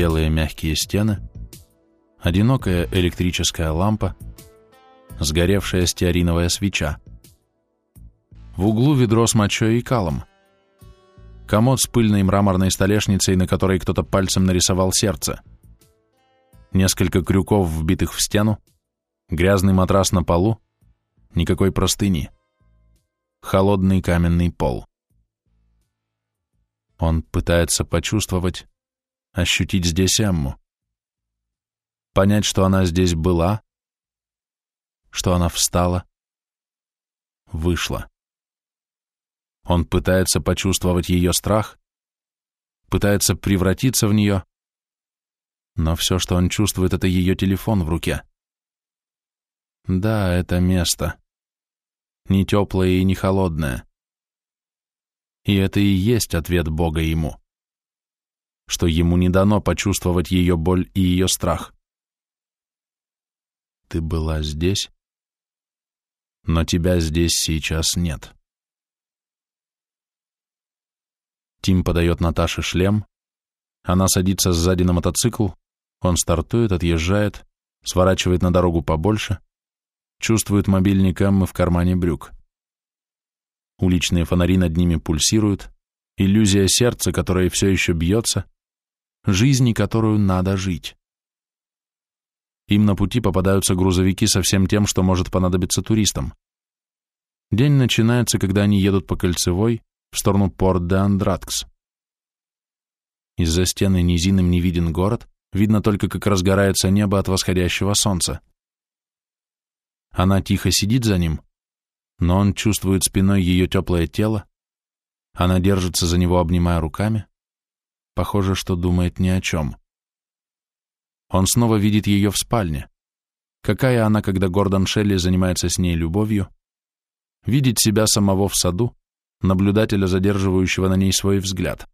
белые мягкие стены, одинокая электрическая лампа, сгоревшая стеариновая свеча. В углу ведро с мочой и калом. Комод с пыльной мраморной столешницей, на которой кто-то пальцем нарисовал сердце. Несколько крюков, вбитых в стену, грязный матрас на полу, никакой простыни. Холодный каменный пол. Он пытается почувствовать, ощутить здесь Эмму. Понять, что она здесь была, что она встала, вышла. Он пытается почувствовать ее страх, пытается превратиться в нее, но все, что он чувствует, это ее телефон в руке. Да, это место. Не теплое и не холодное. И это и есть ответ Бога ему. Что ему не дано почувствовать ее боль и ее страх. Ты была здесь, но тебя здесь сейчас нет. Тим подает Наташе шлем, она садится сзади на мотоцикл, он стартует, отъезжает, сворачивает на дорогу побольше, чувствует мобильник Эммы в кармане брюк. Уличные фонари над ними пульсируют, иллюзия сердца, которое все еще бьется, жизни, которую надо жить. Им на пути попадаются грузовики со всем тем, что может понадобиться туристам. День начинается, когда они едут по кольцевой в сторону Порт-де-Андраткс. Из-за стены низиным не виден город, видно только, как разгорается небо от восходящего солнца. Она тихо сидит за ним, но он чувствует спиной ее теплое тело, она держится за него, обнимая руками, похоже, что думает ни о чем. Он снова видит ее в спальне. Какая она, когда Гордон Шелли занимается с ней любовью, видит себя самого в саду, наблюдателя, задерживающего на ней свой взгляд.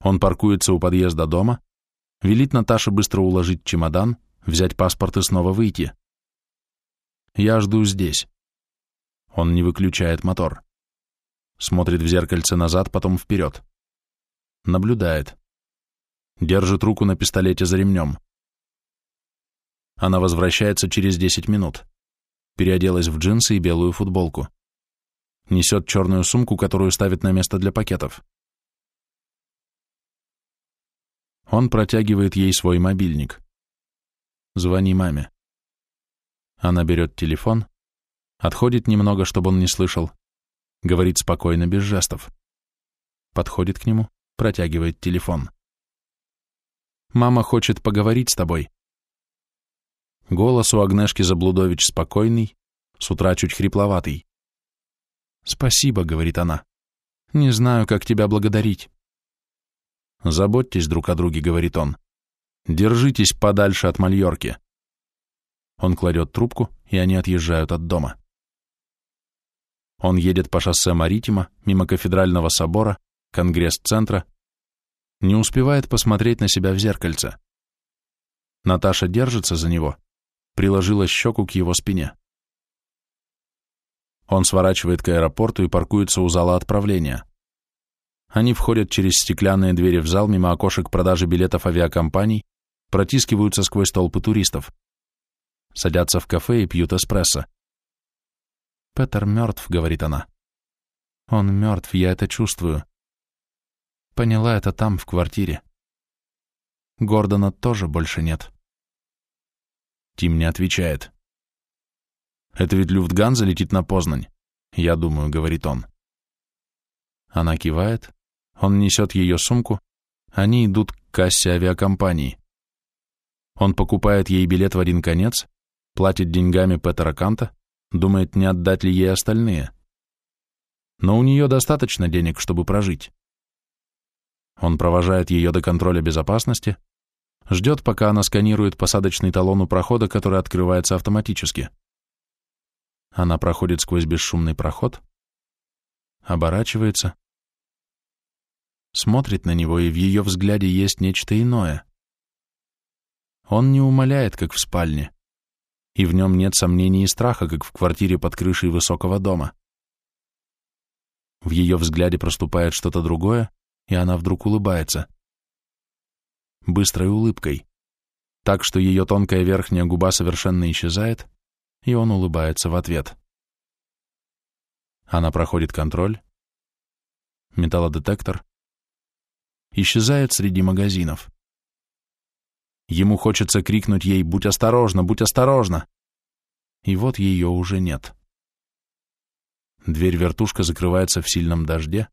Он паркуется у подъезда дома, велит Наташе быстро уложить чемодан, взять паспорт и снова выйти. «Я жду здесь». Он не выключает мотор. Смотрит в зеркальце назад, потом вперед. Наблюдает. Держит руку на пистолете за ремнем. Она возвращается через 10 минут. Переоделась в джинсы и белую футболку. Несет черную сумку, которую ставит на место для пакетов. Он протягивает ей свой мобильник. Звони маме. Она берет телефон, отходит немного, чтобы он не слышал, говорит спокойно, без жестов. Подходит к нему, протягивает телефон. «Мама хочет поговорить с тобой». Голос у Агнешки Заблудович спокойный, с утра чуть хрипловатый. «Спасибо», — говорит она. «Не знаю, как тебя благодарить». «Заботьтесь друг о друге», — говорит он. «Держитесь подальше от Мальорки». Он кладет трубку, и они отъезжают от дома. Он едет по шоссе Маритима, мимо кафедрального собора, конгресс-центра, не успевает посмотреть на себя в зеркальце. Наташа держится за него, приложила щеку к его спине. Он сворачивает к аэропорту и паркуется у зала отправления. Они входят через стеклянные двери в зал мимо окошек продажи билетов авиакомпаний, протискиваются сквозь толпы туристов. Садятся в кафе и пьют эспрессо. «Петер мертв», — говорит она. «Он мертв, я это чувствую. Поняла это там, в квартире. Гордона тоже больше нет». Тим не отвечает. «Это ведь Люфтганза летит на Познань?» «Я думаю», — говорит он. Она кивает, он несет ее сумку, они идут к кассе авиакомпании. Он покупает ей билет в один конец, платит деньгами Петера Канта, думает, не отдать ли ей остальные. Но у нее достаточно денег, чтобы прожить. Он провожает ее до контроля безопасности, ждет, пока она сканирует посадочный талон у прохода, который открывается автоматически. Она проходит сквозь бесшумный проход, оборачивается, смотрит на него, и в ее взгляде есть нечто иное. Он не умоляет, как в спальне, и в нем нет сомнений и страха, как в квартире под крышей высокого дома. В ее взгляде проступает что-то другое, и она вдруг улыбается. быстрой улыбкой, так что ее тонкая верхняя губа совершенно исчезает, и он улыбается в ответ. Она проходит контроль, металлодетектор, исчезает среди магазинов. Ему хочется крикнуть ей «Будь осторожна, будь осторожна!» И вот ее уже нет. Дверь-вертушка закрывается в сильном дожде.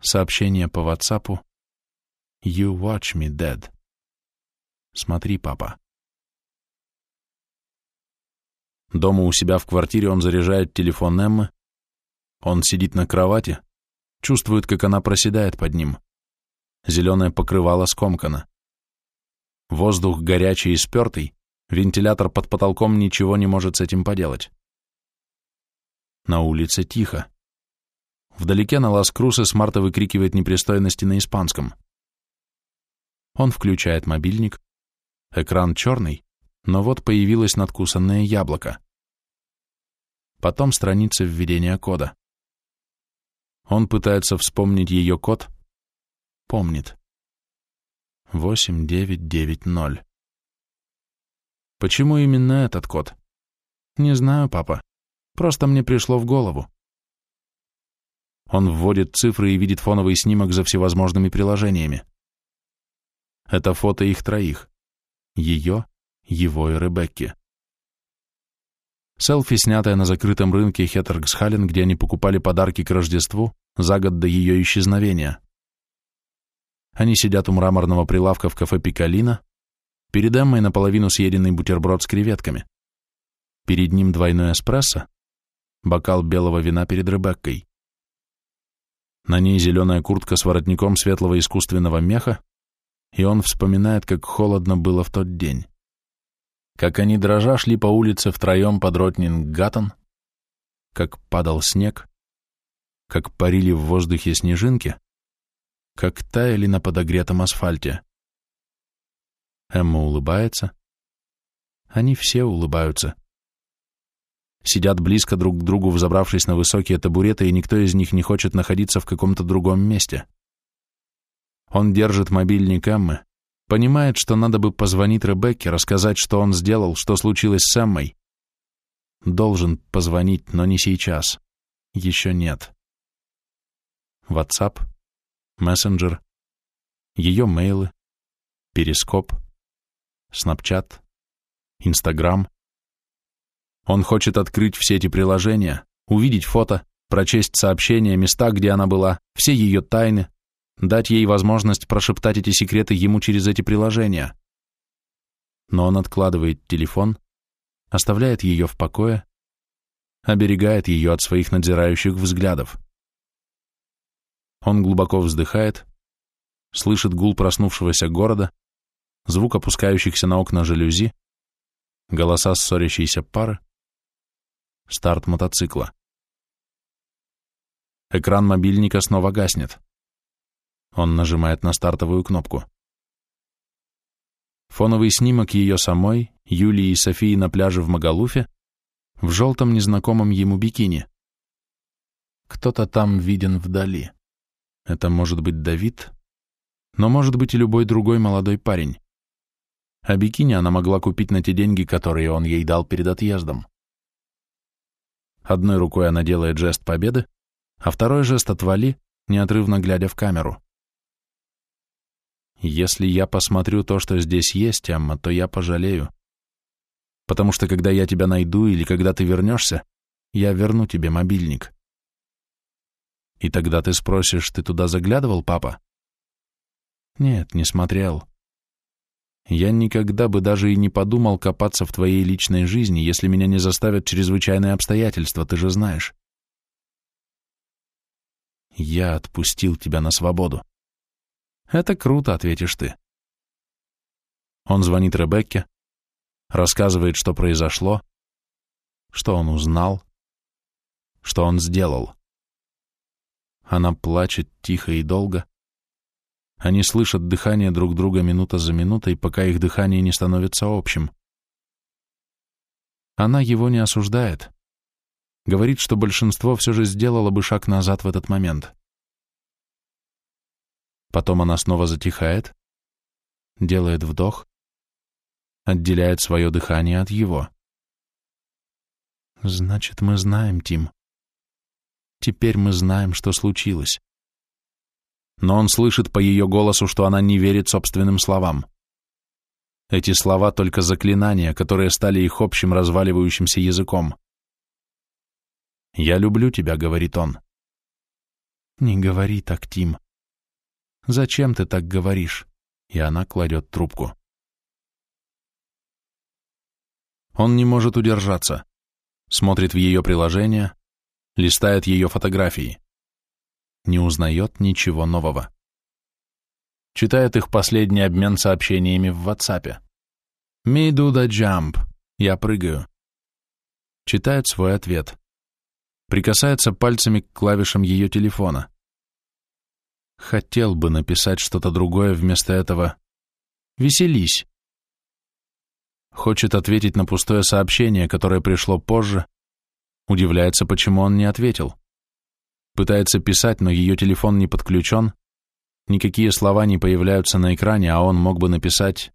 Сообщение по ватсапу «You watch me, Dad». Смотри, папа. Дома у себя в квартире он заряжает телефон Эммы. Он сидит на кровати, чувствует, как она проседает под ним. Зеленое покрывало скомкано. Воздух горячий и спертый, вентилятор под потолком ничего не может с этим поделать. На улице тихо. Вдалеке на Лас-Крусе Смарта выкрикивает непристойности на испанском. Он включает мобильник. Экран черный, но вот появилось надкусанное яблоко. Потом страница введения кода. Он пытается вспомнить ее код. Помнит. 8990. Почему именно этот код? Не знаю, папа. Просто мне пришло в голову. Он вводит цифры и видит фоновый снимок за всевозможными приложениями. Это фото их троих. Ее, его и Ребекки. Селфи, снятое на закрытом рынке Хеттергсхален, где они покупали подарки к Рождеству за год до ее исчезновения. Они сидят у мраморного прилавка в кафе «Пикалина», перед Эммой наполовину съеденный бутерброд с креветками. Перед ним двойной эспрессо, бокал белого вина перед Ребеккой. На ней зеленая куртка с воротником светлого искусственного меха, и он вспоминает, как холодно было в тот день как они дрожа шли по улице втроем под Ротнинг-Гаттон, как падал снег, как парили в воздухе снежинки, как таяли на подогретом асфальте. Эмма улыбается. Они все улыбаются. Сидят близко друг к другу, взобравшись на высокие табуреты, и никто из них не хочет находиться в каком-то другом месте. Он держит мобильник Эммы, Понимает, что надо бы позвонить Ребекке, рассказать, что он сделал, что случилось с Эммой. Должен позвонить, но не сейчас. Еще нет. WhatsApp, мессенджер, ее мейлы, перископ, Snapchat, Instagram. Он хочет открыть все эти приложения, увидеть фото, прочесть сообщения, места, где она была, все ее тайны, дать ей возможность прошептать эти секреты ему через эти приложения. Но он откладывает телефон, оставляет ее в покое, оберегает ее от своих надзирающих взглядов. Он глубоко вздыхает, слышит гул проснувшегося города, звук опускающихся на окна жалюзи, голоса ссорящейся пары, старт мотоцикла. Экран мобильника снова гаснет. Он нажимает на стартовую кнопку. Фоновый снимок ее самой, Юлии и Софии на пляже в Магалуфе, в желтом незнакомом ему бикини. Кто-то там виден вдали. Это может быть Давид, но может быть и любой другой молодой парень. А бикини она могла купить на те деньги, которые он ей дал перед отъездом. Одной рукой она делает жест победы, а второй жест «отвали», неотрывно глядя в камеру. Если я посмотрю то, что здесь есть, Эмма, то я пожалею. Потому что когда я тебя найду или когда ты вернешься, я верну тебе мобильник. И тогда ты спросишь, ты туда заглядывал, папа? Нет, не смотрел. Я никогда бы даже и не подумал копаться в твоей личной жизни, если меня не заставят чрезвычайные обстоятельства, ты же знаешь. Я отпустил тебя на свободу. Это круто, ответишь ты. Он звонит Ребекке, рассказывает, что произошло, что он узнал, что он сделал. Она плачет тихо и долго. Они слышат дыхание друг друга минута за минутой, пока их дыхание не становится общим. Она его не осуждает. Говорит, что большинство все же сделало бы шаг назад в этот момент. Потом она снова затихает, делает вдох, отделяет свое дыхание от его. Значит, мы знаем, Тим. Теперь мы знаем, что случилось. Но он слышит по ее голосу, что она не верит собственным словам. Эти слова только заклинания, которые стали их общим разваливающимся языком. «Я люблю тебя», — говорит он. «Не говори так, Тим. Зачем ты так говоришь?» И она кладет трубку. Он не может удержаться. Смотрит в ее приложение, листает ее фотографии. Не узнает ничего нового. Читает их последний обмен сообщениями в WhatsApp. «Me do the jump». Я прыгаю. Читает свой ответ прикасается пальцами к клавишам ее телефона. Хотел бы написать что-то другое вместо этого. «Веселись». Хочет ответить на пустое сообщение, которое пришло позже. Удивляется, почему он не ответил. Пытается писать, но ее телефон не подключен. Никакие слова не появляются на экране, а он мог бы написать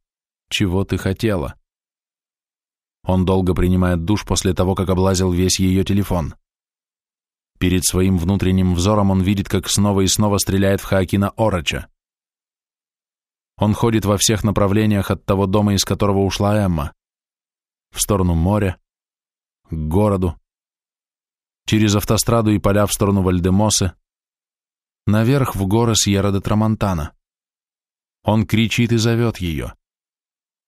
«Чего ты хотела?». Он долго принимает душ после того, как облазил весь ее телефон. Перед своим внутренним взором он видит, как снова и снова стреляет в Хаакина Орача. Он ходит во всех направлениях от того дома, из которого ушла Эмма. В сторону моря, к городу, через автостраду и поля в сторону Вальдемосы, наверх в горы Сьерра де Трамонтана. Он кричит и зовет ее.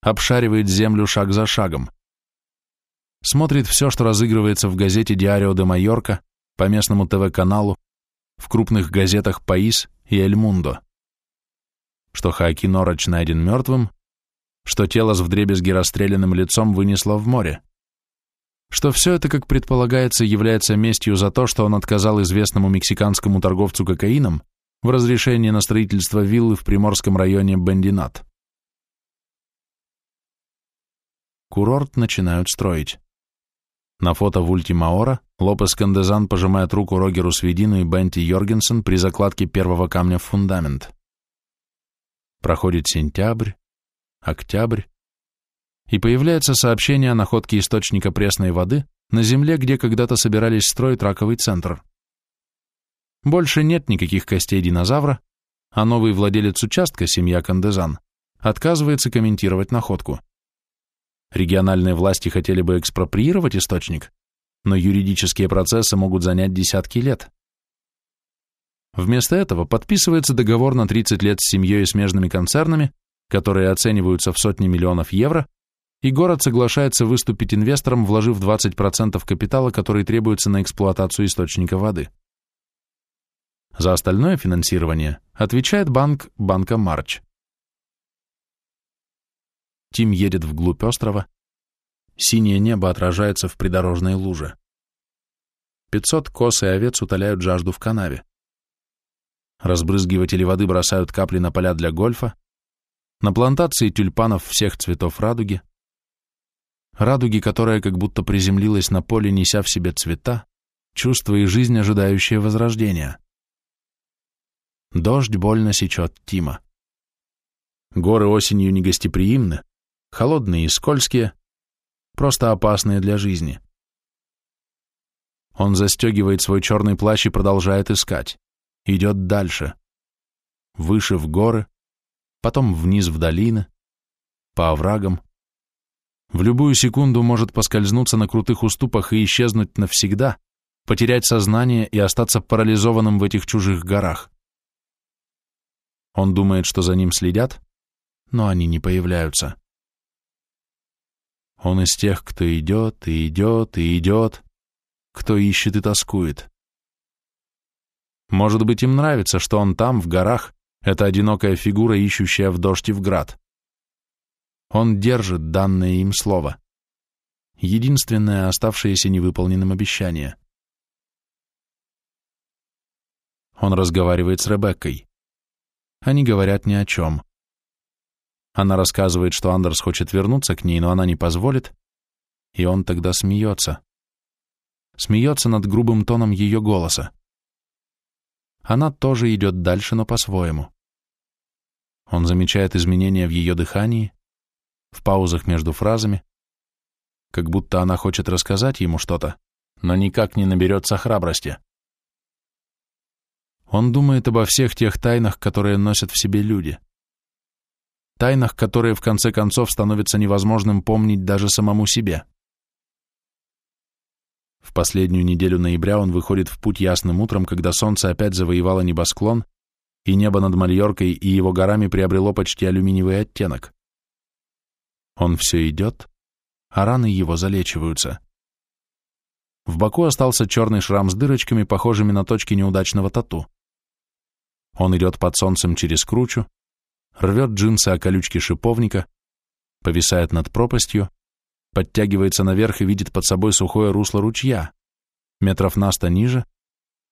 Обшаривает землю шаг за шагом. Смотрит все, что разыгрывается в газете «Диарио де Майорка», по местному ТВ-каналу, в крупных газетах «Паис» и «Эль Мундо», что Хаки Норач найден мертвым, что тело с вдребезги расстрелянным лицом вынесло в море, что все это, как предполагается, является местью за то, что он отказал известному мексиканскому торговцу кокаином в разрешении на строительство виллы в приморском районе Бендинат. Курорт начинают строить. На фото в Ультимаора Лопес Кандезан пожимает руку Рогеру Свидину и Бенти Йоргенсен при закладке первого камня в фундамент. Проходит сентябрь, октябрь, и появляется сообщение о находке источника пресной воды на земле, где когда-то собирались строить раковый центр. Больше нет никаких костей динозавра, а новый владелец участка, семья Кандезан, отказывается комментировать находку. Региональные власти хотели бы экспроприировать источник, но юридические процессы могут занять десятки лет. Вместо этого подписывается договор на 30 лет с семьей и смежными концернами, которые оцениваются в сотни миллионов евро, и город соглашается выступить инвестором, вложив 20% капитала, который требуется на эксплуатацию источника воды. За остальное финансирование отвечает банк Банка Марч. Тим едет вглубь острова. Синее небо отражается в придорожной луже. Пятьсот коз и овец утоляют жажду в канаве. Разбрызгиватели воды бросают капли на поля для гольфа, на плантации тюльпанов всех цветов радуги, радуги, которая как будто приземлилась на поле, неся в себе цвета, чувства и жизнь, ожидающие возрождения. Дождь больно сечет Тима. Горы осенью негостеприимны, холодные и скользкие, просто опасные для жизни. Он застегивает свой черный плащ и продолжает искать. Идет дальше. Выше в горы, потом вниз в долины, по оврагам. В любую секунду может поскользнуться на крутых уступах и исчезнуть навсегда, потерять сознание и остаться парализованным в этих чужих горах. Он думает, что за ним следят, но они не появляются. Он из тех, кто идет и идет и идет, кто ищет и тоскует. Может быть, им нравится, что он там, в горах, эта одинокая фигура, ищущая в дождь и в град. Он держит данное им слово. Единственное оставшееся невыполненным обещание. Он разговаривает с Ребеккой. Они говорят ни о чем. Она рассказывает, что Андерс хочет вернуться к ней, но она не позволит, и он тогда смеется. Смеется над грубым тоном ее голоса. Она тоже идет дальше, но по-своему. Он замечает изменения в ее дыхании, в паузах между фразами, как будто она хочет рассказать ему что-то, но никак не наберется храбрости. Он думает обо всех тех тайнах, которые носят в себе люди. Тайнах, которые в конце концов становится невозможным помнить даже самому себе. В последнюю неделю ноября он выходит в путь ясным утром, когда солнце опять завоевало небосклон, и небо над Мальоркой и его горами приобрело почти алюминиевый оттенок. Он все идет, а раны его залечиваются. В боку остался черный шрам с дырочками, похожими на точки неудачного тату. Он идет под солнцем через кручу, рвет джинсы о колючке шиповника, повисает над пропастью, подтягивается наверх и видит под собой сухое русло ручья, метров на сто ниже,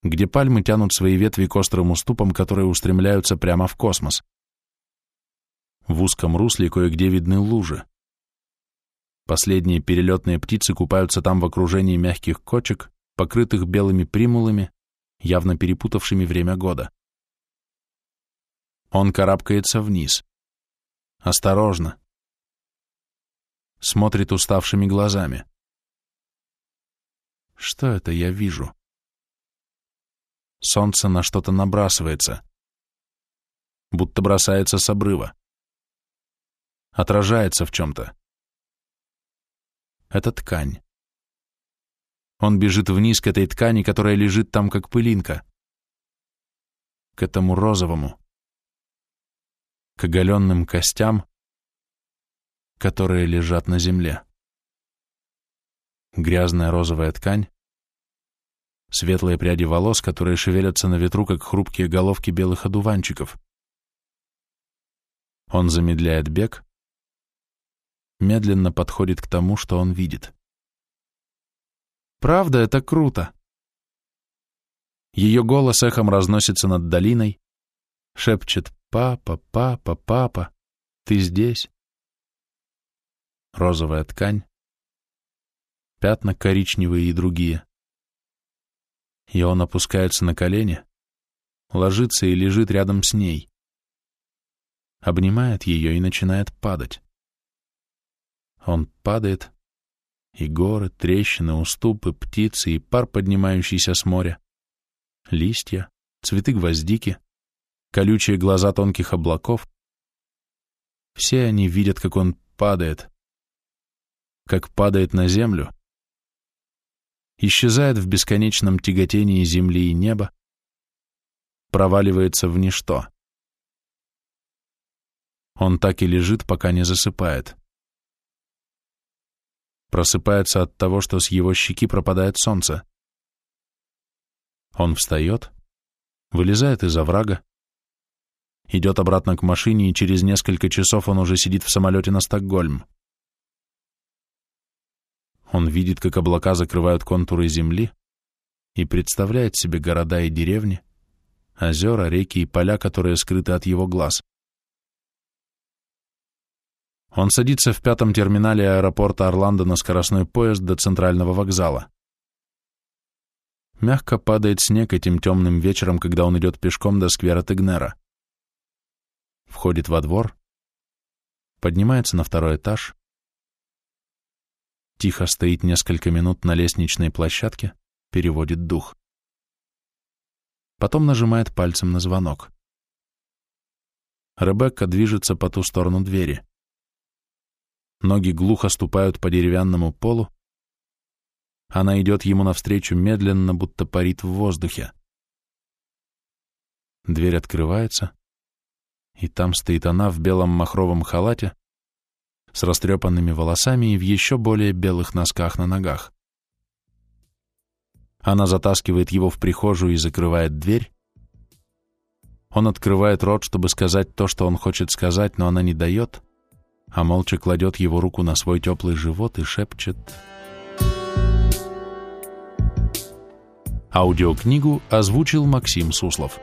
где пальмы тянут свои ветви к острым уступам, которые устремляются прямо в космос. В узком русле кое-где видны лужи. Последние перелетные птицы купаются там в окружении мягких кочек, покрытых белыми примулами, явно перепутавшими время года. Он карабкается вниз. Осторожно. Смотрит уставшими глазами. Что это я вижу? Солнце на что-то набрасывается. Будто бросается с обрыва. Отражается в чем-то. Это ткань. Он бежит вниз к этой ткани, которая лежит там, как пылинка. К этому розовому к оголенным костям, которые лежат на земле. Грязная розовая ткань, светлые пряди волос, которые шевелятся на ветру, как хрупкие головки белых одуванчиков. Он замедляет бег, медленно подходит к тому, что он видит. Правда, это круто. Ее голос эхом разносится над долиной, шепчет «Папа, папа, папа, ты здесь?» Розовая ткань, пятна коричневые и другие. И он опускается на колени, ложится и лежит рядом с ней. Обнимает ее и начинает падать. Он падает, и горы, трещины, уступы, птицы и пар, поднимающийся с моря, листья, цветы гвоздики — колючие глаза тонких облаков. Все они видят, как он падает, как падает на землю, исчезает в бесконечном тяготении земли и неба, проваливается в ничто. Он так и лежит, пока не засыпает. Просыпается от того, что с его щеки пропадает солнце. Он встает, вылезает из оврага, идет обратно к машине, и через несколько часов он уже сидит в самолете на Стокгольм. Он видит, как облака закрывают контуры земли и представляет себе города и деревни, озера, реки и поля, которые скрыты от его глаз. Он садится в пятом терминале аэропорта Орландо на скоростной поезд до центрального вокзала. Мягко падает снег этим темным вечером, когда он идет пешком до сквера Тегнера входит во двор, поднимается на второй этаж, тихо стоит несколько минут на лестничной площадке, переводит дух. Потом нажимает пальцем на звонок. Ребекка движется по ту сторону двери. Ноги глухо ступают по деревянному полу. Она идет ему навстречу медленно, будто парит в воздухе. Дверь открывается и там стоит она в белом махровом халате, с растрепанными волосами и в еще более белых носках на ногах. Она затаскивает его в прихожую и закрывает дверь. Он открывает рот, чтобы сказать то, что он хочет сказать, но она не дает, а молча кладет его руку на свой теплый живот и шепчет... Аудиокнигу озвучил Максим Суслов.